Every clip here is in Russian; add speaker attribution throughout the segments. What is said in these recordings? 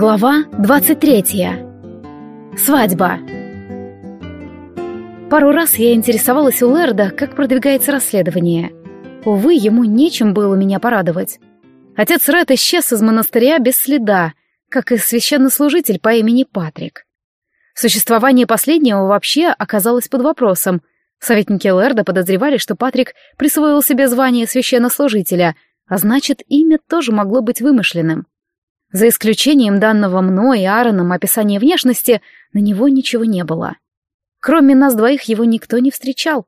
Speaker 1: Глава 23. Свадьба. Пару раз я интересовалась у Лерда, как продвигается расследование. Увы, ему нечем было меня порадовать. Отец Ред исчез из монастыря без следа, как и священнослужитель по имени Патрик. Существование последнего вообще оказалось под вопросом. Советники Лерда подозревали, что Патрик присвоил себе звание священнослужителя, а значит, имя тоже могло быть вымышленным. За исключением данного мной и Аароном описания внешности, на него ничего не было. Кроме нас двоих его никто не встречал.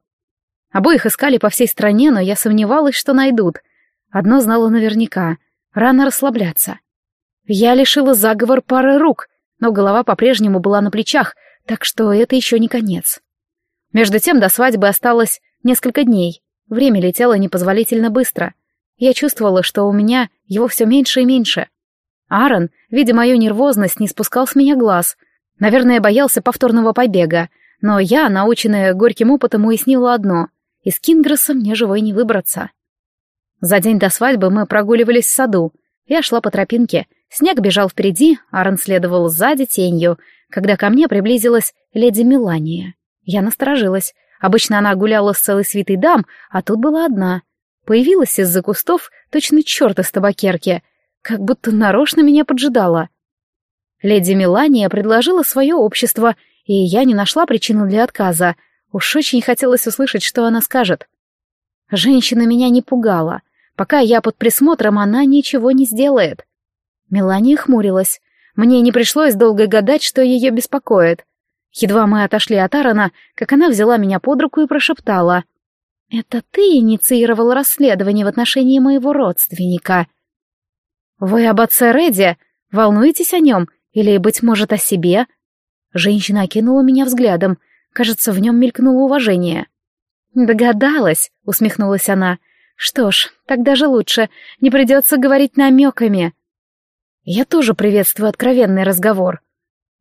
Speaker 1: Обоих искали по всей стране, но я сомневалась, что найдут. Одно знала наверняка — рано расслабляться. Я лишила заговор пары рук, но голова по-прежнему была на плечах, так что это еще не конец. Между тем до свадьбы осталось несколько дней. Время летело непозволительно быстро. Я чувствовала, что у меня его все меньше и меньше. Аарон, видя мою нервозность, не спускал с меня глаз. Наверное, боялся повторного побега. Но я, наученная горьким опытом, уяснила одно — из Кингресса мне живой не выбраться. За день до свадьбы мы прогуливались в саду. Я шла по тропинке, снег бежал впереди, Аарон следовал сзади тенью, когда ко мне приблизилась леди Мелания. Я насторожилась. Обычно она гуляла с целой свитой дам, а тут была одна. Появилась из-за кустов точно черт из табакерки — как будто нарочно меня поджидала. Леди Мелания предложила свое общество, и я не нашла причину для отказа. Уж очень хотелось услышать, что она скажет. Женщина меня не пугала. Пока я под присмотром, она ничего не сделает. Мелания хмурилась. Мне не пришлось долго гадать, что ее беспокоит. Едва мы отошли от Аарона, как она взяла меня под руку и прошептала. «Это ты инициировал расследование в отношении моего родственника?» «Вы об отце Редди? Волнуетесь о нем? Или, быть может, о себе?» Женщина окинула меня взглядом. Кажется, в нем мелькнуло уважение. «Догадалась», — усмехнулась она. «Что ж, тогда же лучше. Не придется говорить намеками». Я тоже приветствую откровенный разговор.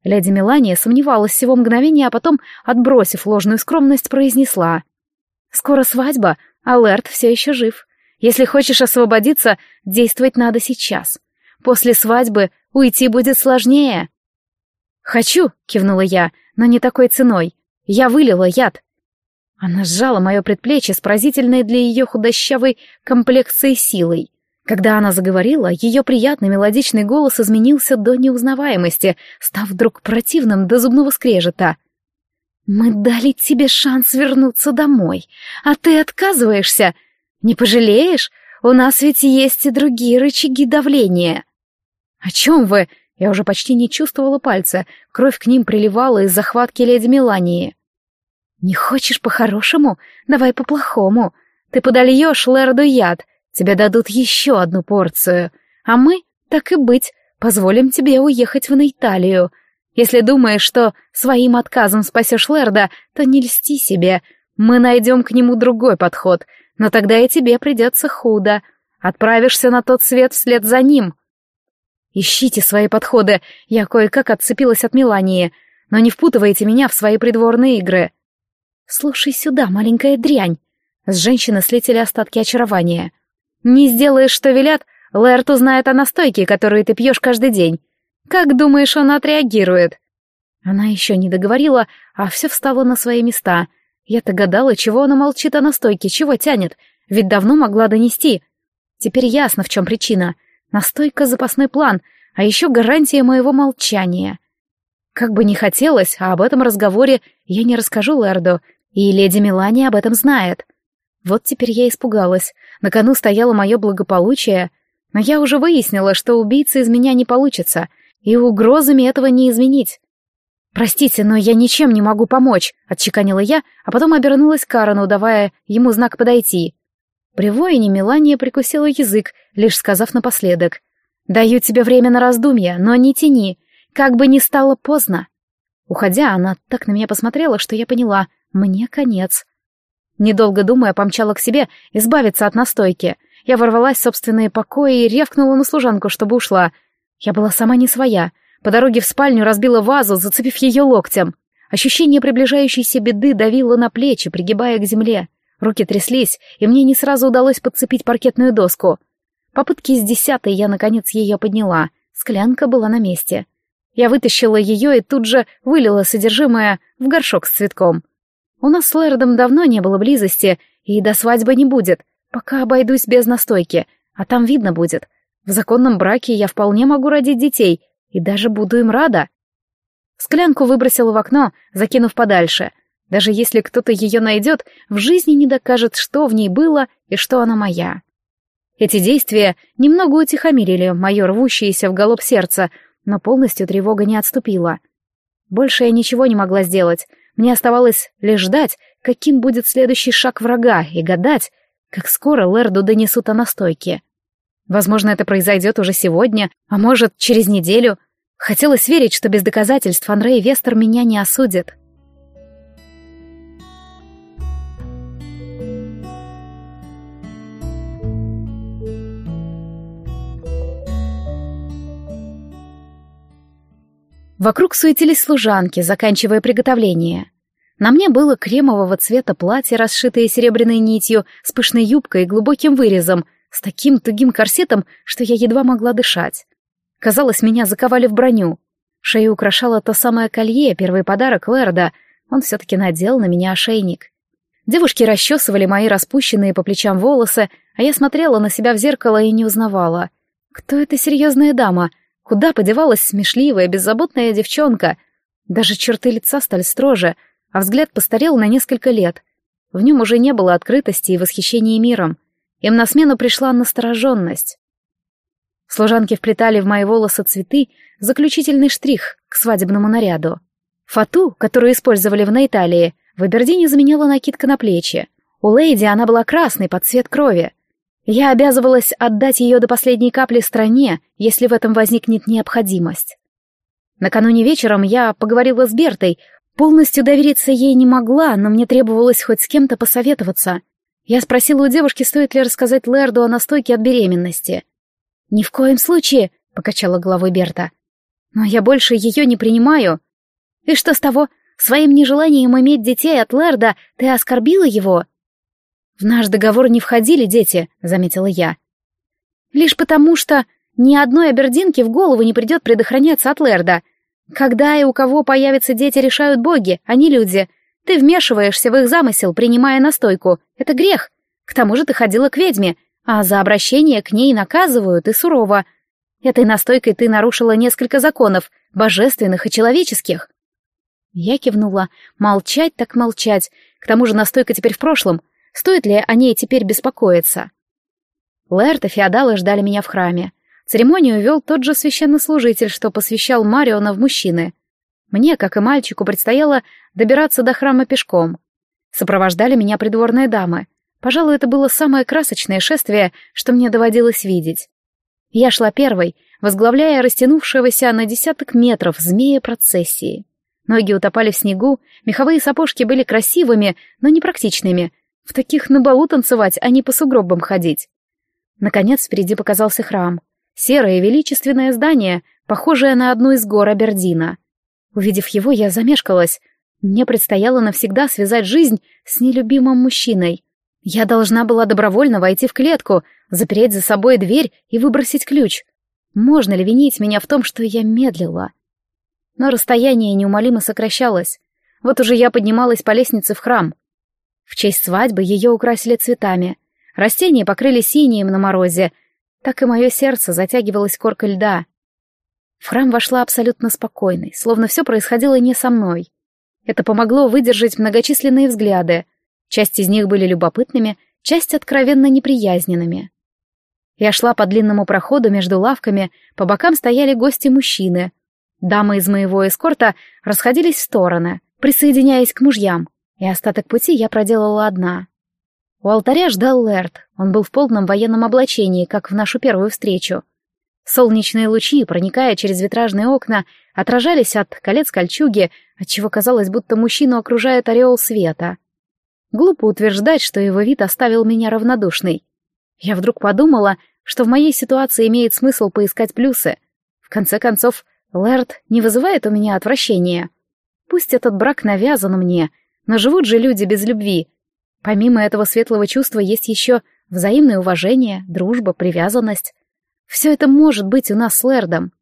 Speaker 1: Леди Мелания сомневалась всего мгновения, а потом, отбросив ложную скромность, произнесла. «Скоро свадьба, а Лэрд все еще жив. Если хочешь освободиться, действовать надо сейчас. После свадьбы уйти будет сложнее. «Хочу», — кивнула я, — «но не такой ценой. Я вылила яд». Она сжала мое предплечье с поразительной для ее худощавой комплекцией силой. Когда она заговорила, ее приятный мелодичный голос изменился до неузнаваемости, став вдруг противным до зубного скрежета. «Мы дали тебе шанс вернуться домой, а ты отказываешься. Не пожалеешь? У нас ведь есть и другие рычаги давления. О чем вы? Я уже почти не чувствовала пальца. Кровь к ним приливала из захватки леди Мелании. Не хочешь по-хорошему? Давай по-плохому. Ты подольешь Лерду яд. Тебе дадут еще одну порцию. А мы, так и быть, позволим тебе уехать в Нейталию. Если думаешь, что своим отказом спасешь Лерда, то не льсти себе. Мы найдем к нему другой подход — но тогда и тебе придется худо. Отправишься на тот свет вслед за ним. Ищите свои подходы. Я кое-как отцепилась от Мелании, но не впутывайте меня в свои придворные игры. Слушай сюда, маленькая дрянь. С женщины слетели остатки очарования. Не сделаешь, что велят, Лэрт узнает о настойке, которую ты пьешь каждый день. Как думаешь, он отреагирует? Она еще не договорила, а все встало на свои места — я-то гадала, чего она молчит о настойке, чего тянет, ведь давно могла донести. Теперь ясно, в чем причина. Настойка — запасной план, а еще гарантия моего молчания. Как бы ни хотелось, а об этом разговоре я не расскажу Лерду, и леди Мелания об этом знает. Вот теперь я испугалась. На кону стояло мое благополучие, но я уже выяснила, что убийца из меня не получится, и угрозами этого не изменить. «Простите, но я ничем не могу помочь», — отчеканила я, а потом обернулась к Аарону, давая ему знак подойти. При воине Мелания прикусила язык, лишь сказав напоследок. «Даю тебе время на раздумья, но не тяни, как бы ни стало поздно». Уходя, она так на меня посмотрела, что я поняла, мне конец. Недолго думая, помчала к себе, избавиться от настойки. Я ворвалась в собственные покои и ревкнула на служанку, чтобы ушла. Я была сама не своя — по дороге в спальню разбила вазу, зацепив ее локтем. Ощущение приближающейся беды давило на плечи, пригибая к земле. Руки тряслись, и мне не сразу удалось подцепить паркетную доску. Попытки с десятой я, наконец, ее подняла. Склянка была на месте. Я вытащила ее и тут же вылила содержимое в горшок с цветком. У нас с Лэрдом давно не было близости, и до свадьбы не будет, пока обойдусь без настойки, а там видно будет. В законном браке я вполне могу родить детей, и даже буду им рада. Склянку выбросила в окно, закинув подальше. Даже если кто-то ее найдет, в жизни не докажет, что в ней было и что она моя. Эти действия немного утихомирили мое рвущееся в голоб сердце, но полностью тревога не отступила. Больше я ничего не могла сделать. Мне оставалось лишь ждать, каким будет следующий шаг врага, и гадать, как скоро Лерду донесут о настойке. Возможно, это произойдет уже сегодня, а может, через неделю. Хотелось верить, что без доказательств Андрей Вестер меня не осудит. Вокруг суетились служанки, заканчивая приготовление. На мне было кремового цвета платье, расшитое серебряной нитью, с пышной юбкой и глубоким вырезом, с таким тугим корсетом, что я едва могла дышать. Казалось, меня заковали в броню. Шею украшало то самое колье, первый подарок Лерда. Он все-таки надел на меня ошейник. Девушки расчесывали мои распущенные по плечам волосы, а я смотрела на себя в зеркало и не узнавала. Кто эта серьезная дама — Куда подевалась смешливая, беззаботная девчонка? Даже черты лица стали строже, а взгляд постарел на несколько лет. В нем уже не было открытости и восхищения миром. Им на смену пришла настороженность. Служанки вплетали в мои волосы цветы, заключительный штрих к свадебному наряду. Фату, которую использовали в Наиталии, в Абердине заменяла накидка на плечи. У леди она была красной под цвет крови, я обязывалась отдать ее до последней капли стране, если в этом возникнет необходимость. Накануне вечером я поговорила с Бертой, полностью довериться ей не могла, но мне требовалось хоть с кем-то посоветоваться. Я спросила у девушки, стоит ли рассказать Лерду о настойке от беременности. «Ни в коем случае», — покачала головой Берта. «Но я больше ее не принимаю». «И что с того? Своим нежеланием иметь детей от Лерда ты оскорбила его?» «В наш договор не входили дети», — заметила я. «Лишь потому, что ни одной абердинке в голову не придет предохраняться от Лерда. Когда и у кого появятся дети, решают боги, а не люди. Ты вмешиваешься в их замысел, принимая настойку. Это грех. К тому же ты ходила к ведьме, а за обращение к ней наказывают и сурово. Этой настойкой ты нарушила несколько законов, божественных и человеческих». Я кивнула. Молчать так молчать. К тому же настойка теперь в прошлом. Стоит ли о ней теперь беспокоиться? Лэрт и феодалы ждали меня в храме. Церемонию вел тот же священнослужитель, что посвящал Мариона в мужчины. Мне, как и мальчику, предстояло добираться до храма пешком. Сопровождали меня придворные дамы. Пожалуй, это было самое красочное шествие, что мне доводилось видеть. Я шла первой, возглавляя растянувшегося на десяток метров змея процессии. Ноги утопали в снегу, меховые сапожки были красивыми, но непрактичными, в таких на балу танцевать, а не по сугробам ходить. Наконец впереди показался храм. Серое величественное здание, похожее на одну из гор Абердина. Увидев его, я замешкалась. Мне предстояло навсегда связать жизнь с нелюбимым мужчиной. Я должна была добровольно войти в клетку, запереть за собой дверь и выбросить ключ. Можно ли винить меня в том, что я медлила? Но расстояние неумолимо сокращалось. Вот уже я поднималась по лестнице в храм. В честь свадьбы ее украсили цветами. Растения покрыли синим на морозе. Так и мое сердце затягивалось коркой льда. В храм вошла абсолютно спокойной, словно все происходило не со мной. Это помогло выдержать многочисленные взгляды. Часть из них были любопытными, часть откровенно неприязненными. Я шла по длинному проходу между лавками, по бокам стояли гости-мужчины. Дамы из моего эскорта расходились в стороны, присоединяясь к мужьям и остаток пути я проделала одна. У алтаря ждал Лэрд, он был в полном военном облачении, как в нашу первую встречу. Солнечные лучи, проникая через витражные окна, отражались от колец кольчуги, отчего казалось, будто мужчину окружает ореол света. Глупо утверждать, что его вид оставил меня равнодушной. Я вдруг подумала, что в моей ситуации имеет смысл поискать плюсы. В конце концов, Лэрд не вызывает у меня отвращения. Пусть этот брак навязан мне — но живут же люди без любви. Помимо этого светлого чувства есть еще взаимное уважение, дружба, привязанность. Все это может быть у нас с Лэрдом.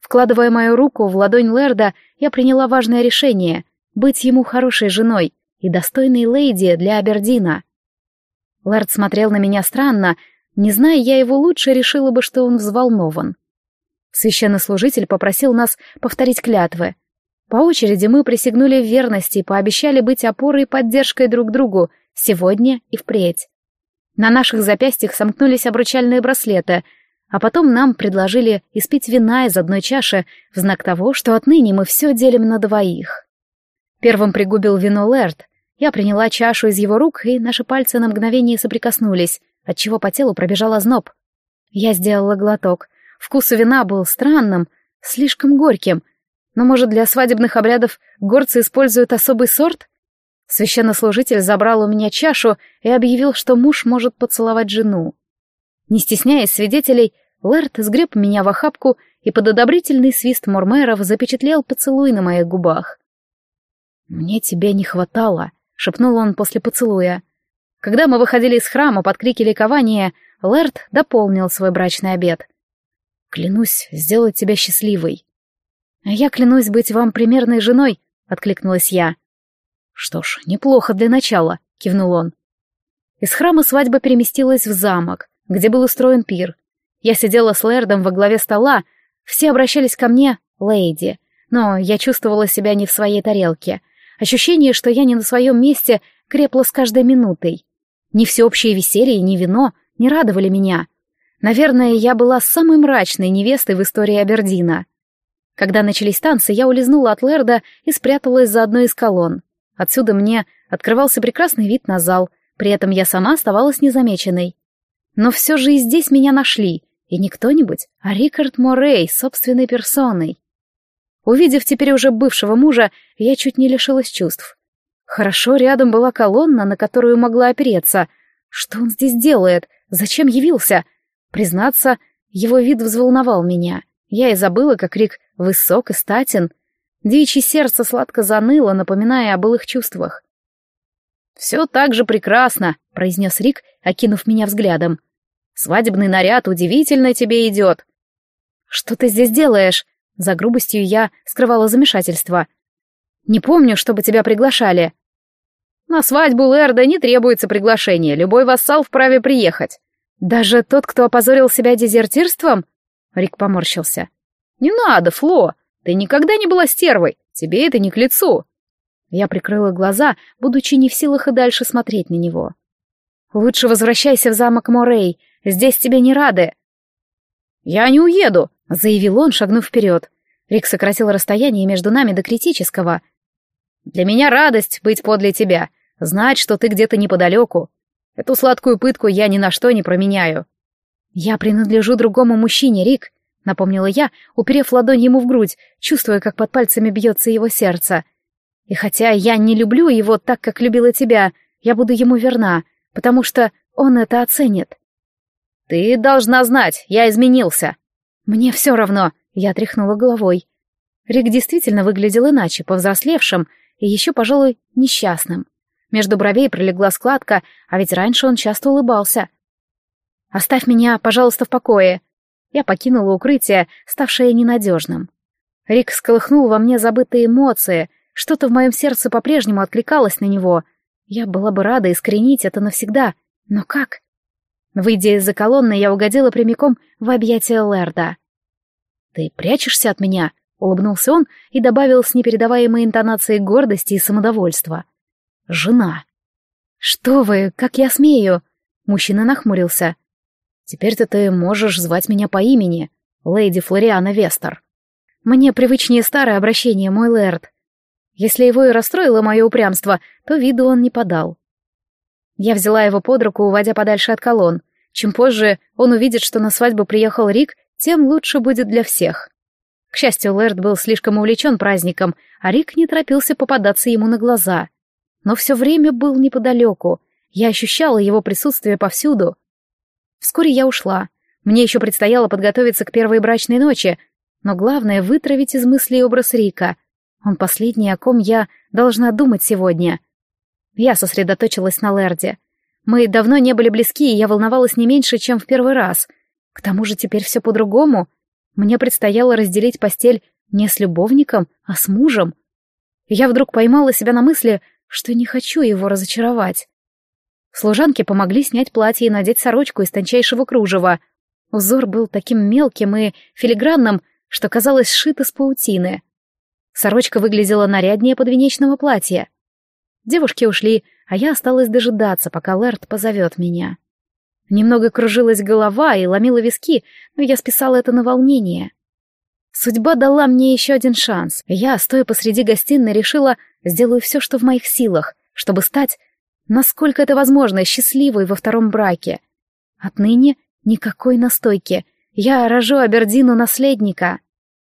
Speaker 1: Вкладывая мою руку в ладонь Лерда, я приняла важное решение — быть ему хорошей женой и достойной леди для Абердина. Лэрд смотрел на меня странно, не зная я его лучше, решила бы, что он взволнован. Священнослужитель попросил нас повторить клятвы. По очереди мы присягнули в верности и пообещали быть опорой и поддержкой друг другу сегодня и впредь. На наших запястьях сомкнулись обручальные браслеты, а потом нам предложили испить вина из одной чаши в знак того, что отныне мы все делим на двоих. Первым пригубил вино Лэрд. Я приняла чашу из его рук, и наши пальцы на мгновение соприкоснулись, отчего по телу пробежал озноб. Я сделала глоток. Вкус вина был странным, слишком горьким. Но, может, для свадебных обрядов горцы используют особый сорт? Священнослужитель забрал у меня чашу и объявил, что муж может поцеловать жену. Не стесняясь свидетелей, Лэрт сгреб меня в охапку и под одобрительный свист Мормеров запечатлел поцелуй на моих губах. «Мне тебя не хватало», — шепнул он после поцелуя. Когда мы выходили из храма под крики ликования, Лэрт дополнил свой брачный обед. «Клянусь сделать тебя счастливой». «А я клянусь быть вам примерной женой», — откликнулась я. «Что ж, неплохо для начала», — кивнул он. Из храма свадьба переместилась в замок, где был устроен пир. Я сидела с Лэрдом во главе стола, все обращались ко мне «лейди», но я чувствовала себя не в своей тарелке. Ощущение, что я не на своем месте, крепло с каждой минутой. Ни всеобщее веселье, ни вино не радовали меня. Наверное, я была самой мрачной невестой в истории Абердина. Когда начались танцы, я улизнула от Лерда и спряталась за одной из колонн. Отсюда мне открывался прекрасный вид на зал, при этом я сама оставалась незамеченной. Но все же и здесь меня нашли, и не кто-нибудь, а Рикард Морей собственной персоной. Увидев теперь уже бывшего мужа, я чуть не лишилась чувств. Хорошо, рядом была колонна, на которую могла опереться. Что он здесь делает? Зачем явился? Признаться, его вид взволновал меня. Я и забыла, как Рик высок и статен — Девичье сердце сладко заныло, напоминая о былых чувствах. «Все так же прекрасно», — произнес Рик, окинув меня взглядом. «Свадебный наряд удивительно тебе идет». «Что ты здесь делаешь?» За грубостью я скрывала замешательство. «Не помню, чтобы тебя приглашали». «На свадьбу Лерда не требуется приглашение, любой вассал вправе приехать». «Даже тот, кто опозорил себя дезертирством?» Рик поморщился. «Не надо, Фло, ты никогда не была стервой, тебе это не к лицу. Я прикрыла глаза, будучи не в силах и дальше смотреть на него. Лучше возвращайся в замок Морей, здесь тебе не рады. Я не уеду, заявил он, шагнув вперед. Рик сократил расстояние между нами до критического. Для меня радость быть подле тебя, знать, что ты где-то неподалеку. Эту сладкую пытку я ни на что не променяю. Я принадлежу другому мужчине, Рик. — напомнила я, уперев ладонь ему в грудь, чувствуя, как под пальцами бьется его сердце. «И хотя я не люблю его так, как любила тебя, я буду ему верна, потому что он это оценит». «Ты должна знать, я изменился». «Мне все равно», — я тряхнула головой. Рик действительно выглядел иначе, повзрослевшим и еще, пожалуй, несчастным. Между бровей пролегла складка, а ведь раньше он часто улыбался. «Оставь меня, пожалуйста, в покое», я покинула укрытие, ставшее ненадежным. Рик сколыхнул во мне забытые эмоции, что-то в моем сердце по-прежнему откликалось на него. Я была бы рада искоренить это навсегда, но как? Выйдя из-за колонны, я угодила прямиком в объятия Лерда. «Ты прячешься от меня?» — улыбнулся он и добавил с непередаваемой интонацией гордости и самодовольства. «Жена». «Что вы, как я смею?» Мужчина нахмурился. Теперь-то ты можешь звать меня по имени, леди Флориана Вестер. Мне привычнее старое обращение, мой лэрд. Если его и расстроило мое упрямство, то виду он не подал. Я взяла его под руку, уводя подальше от колонн. Чем позже он увидит, что на свадьбу приехал Рик, тем лучше будет для всех. К счастью, Лэрд был слишком увлечен праздником, а Рик не торопился попадаться ему на глаза. Но все время был неподалеку. Я ощущала его присутствие повсюду. Вскоре я ушла. Мне еще предстояло подготовиться к первой брачной ночи, но главное — вытравить из мыслей образ Рика. Он последний, о ком я должна думать сегодня. Я сосредоточилась на Лерде. Мы давно не были близки, и я волновалась не меньше, чем в первый раз. К тому же теперь все по-другому. Мне предстояло разделить постель не с любовником, а с мужем. я вдруг поймала себя на мысли, что не хочу его разочаровать. Служанки помогли снять платье и надеть сорочку из тончайшего кружева. Узор был таким мелким и филигранным, что казалось сшит из паутины. Сорочка выглядела наряднее подвенечного платья. Девушки ушли, а я осталась дожидаться, пока Лэрд позовет меня. Немного кружилась голова и ломила виски, но я списала это на волнение. Судьба дала мне еще один шанс. Я, стоя посреди гостиной, решила, сделаю все, что в моих силах, чтобы стать, насколько это возможно, счастливой во втором браке. Отныне никакой настойки. Я рожу Абердину наследника.